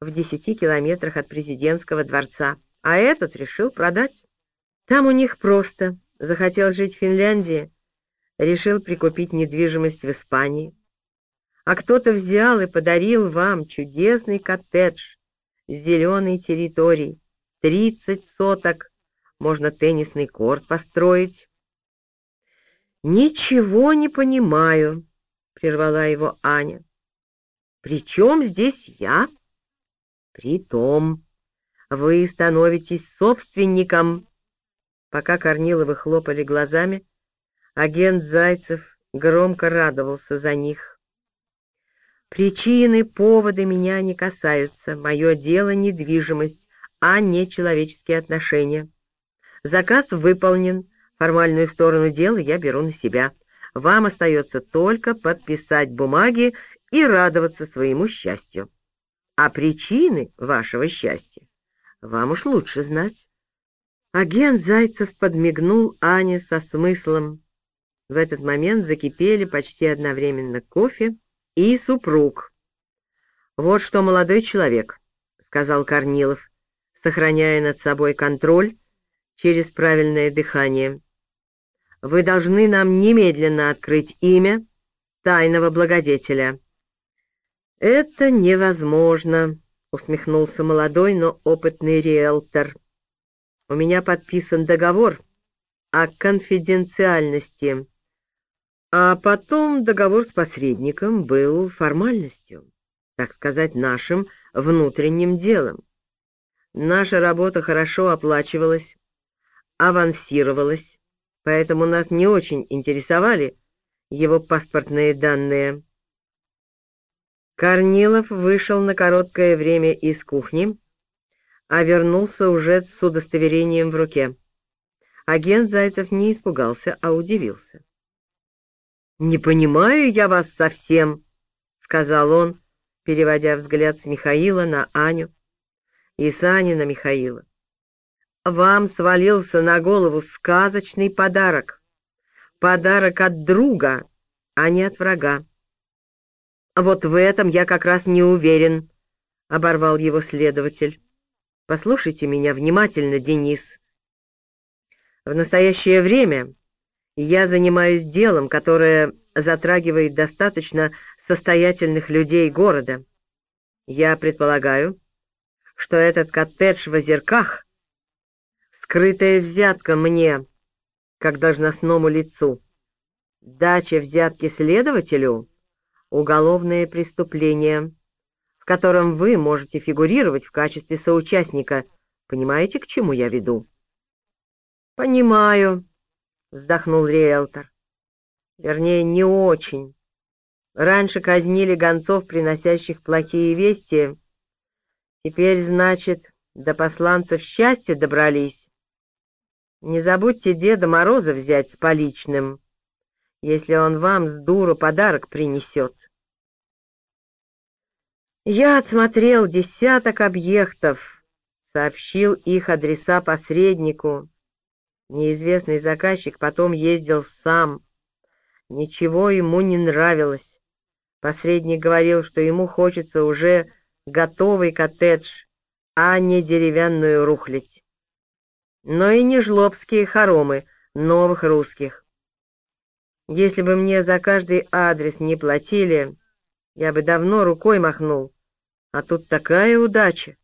в десяти километрах от президентского дворца, а этот решил продать. Там у них просто. Захотел жить в Финляндии, решил прикупить недвижимость в Испании. А кто-то взял и подарил вам чудесный коттедж с зеленой территорией, тридцать соток, можно теннисный корт построить. «Ничего не понимаю», — прервала его Аня. «При чем здесь я?» «Притом вы становитесь собственником». Пока Корниловы хлопали глазами, агент Зайцев громко радовался за них. «Причины, поводы меня не касаются. Мое дело — недвижимость, а не человеческие отношения. Заказ выполнен, формальную сторону дела я беру на себя. Вам остается только подписать бумаги и радоваться своему счастью. А причины вашего счастья вам уж лучше знать. Агент Зайцев подмигнул Ане со смыслом. В этот момент закипели почти одновременно кофе и супруг. «Вот что, молодой человек», — сказал Корнилов, сохраняя над собой контроль через правильное дыхание. «Вы должны нам немедленно открыть имя тайного благодетеля». «Это невозможно», — усмехнулся молодой, но опытный риэлтор. «У меня подписан договор о конфиденциальности, а потом договор с посредником был формальностью, так сказать, нашим внутренним делом. Наша работа хорошо оплачивалась, авансировалась, поэтому нас не очень интересовали его паспортные данные». Корнилов вышел на короткое время из кухни, а вернулся уже с удостоверением в руке. Агент Зайцев не испугался, а удивился. «Не понимаю я вас совсем», — сказал он, переводя взгляд с Михаила на Аню и с Ани на Михаила. «Вам свалился на голову сказочный подарок. Подарок от друга, а не от врага. «Вот в этом я как раз не уверен», — оборвал его следователь. «Послушайте меня внимательно, Денис. В настоящее время я занимаюсь делом, которое затрагивает достаточно состоятельных людей города. Я предполагаю, что этот коттедж в Озерках — скрытая взятка мне, как должностному лицу. Дача взятки следователю — уголовное преступление, в котором вы можете фигурировать в качестве соучастника. Понимаете, к чему я веду? — Понимаю, — вздохнул риэлтор. — Вернее, не очень. Раньше казнили гонцов, приносящих плохие вести. Теперь, значит, до посланцев счастья добрались. Не забудьте Деда Мороза взять с поличным если он вам с дуру подарок принесет. Я отсмотрел десяток объектов, сообщил их адреса посреднику. Неизвестный заказчик потом ездил сам. Ничего ему не нравилось. Посредник говорил, что ему хочется уже готовый коттедж, а не деревянную рухлядь. Но и не жлобские хоромы новых русских. Если бы мне за каждый адрес не платили, я бы давно рукой махнул. А тут такая удача.